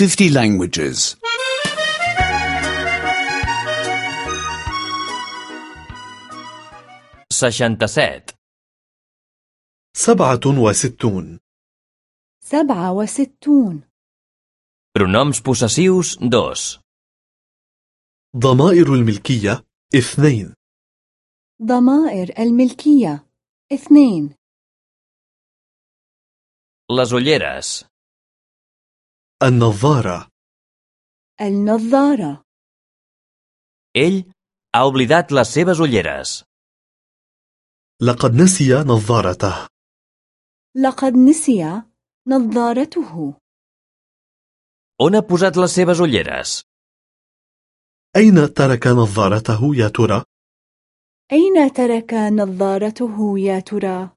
50 languages. 67. سبعة وستون سبعة وستون Pronoms possessius 2. ضمائر الملكية اثنين ضمائر الملكية اثنين Les ulleres. النظارة النظارة Ell ha oblidat les seves ulleres. لقد نسي نظارته لقد نسي نظارته On ha posat les seves ulleres? أين ترك نظارته يا ترى؟ أين ترك نظارته يا ترى؟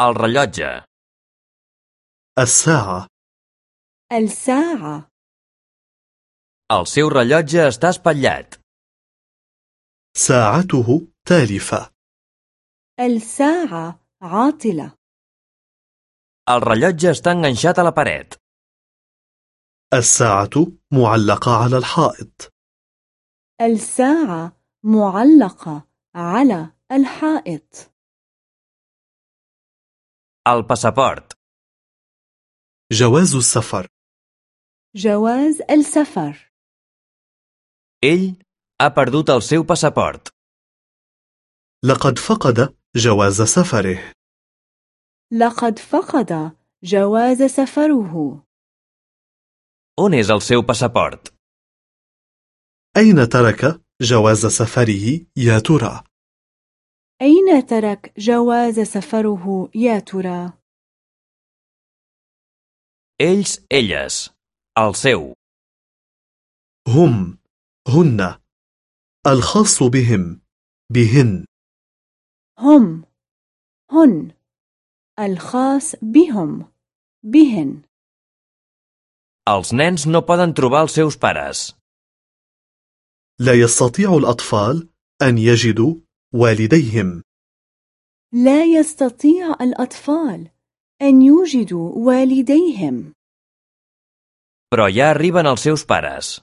El rellotge. الساعة الساعة El seu rellotge està espatllat. ساعته تالفة الساعة عاطلة El rellotge està enganxat a la paret. الساعة معلقة على الحائط الساعة معلقة على الحائط El passaport. جواز السفر جواز السفر Ell ha perdut el seu passaport. لقد فقد جواز سفره لقد فقد جواز سفره On és el seu passaport? أين ترك جواز سفره يا ترى؟ أين ترك جواز سفره يا ترى؟ Ells, elles. El seu. هم هن الخاص بهم بهن هم هن الخاص بهم بهن Els nens no poden trobar els seus pares. لا يستطيع الأطفال أن يجدوا والديهم لا يستطيع الأطفال أن يوجدوا والديهم Però ja arriben els seus pares.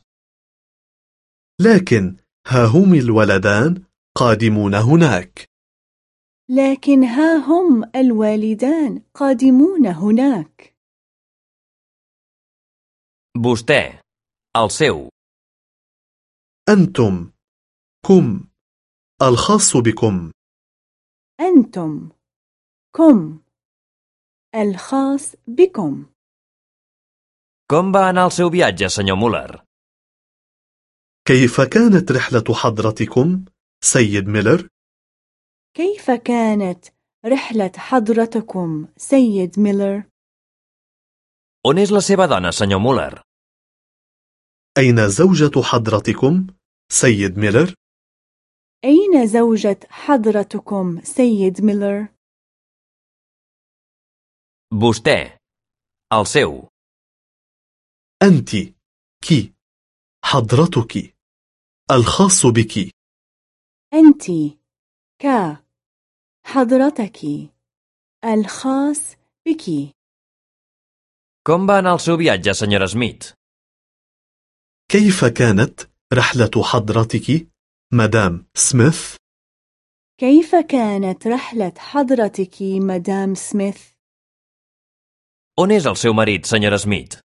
لكن ها هم الولدان قادمون هناك لكن ها هم الوالدان قادمون هناك Vostè. El seu. أنتم كم الخاص بكم أنتم كم الخاص بكم Com va anar el seu viatge, senyor Muller? كيف كانت رحلة حضرتكم سيد ميلر؟ كيف كانت رحلة حضرتكم سيد ميلر؟ On és la seva dona, senyor Muller? أين زوجة حضرتكم سيد ميلر؟ أين زوجة حضرتكم سيد ميلر؟ Vostè. El seu. أنت كي حضرتك الخاص بك أنت ك حضرتك الخاص بك Com va anar el seu viatge, senyora Smith? كيف كانت رحلة حضرتك مدام سميث؟ كيف كانت رحلة حضرتك مدام سميث؟ On és el seu marit, senyora Smith?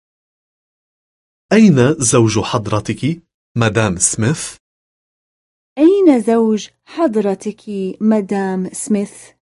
أين زوج حضرتك مدام سميث؟ أين زوج حضرتك مدام سميث؟